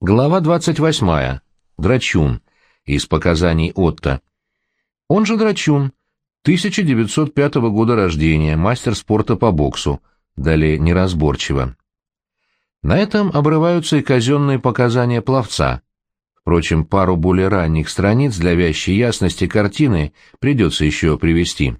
Глава 28. Драчун. Из показаний Отто. Он же Драчун. 1905 года рождения, мастер спорта по боксу. Далее неразборчиво. На этом обрываются и казенные показания пловца. Впрочем, пару более ранних страниц для вящей ясности картины придется еще привести.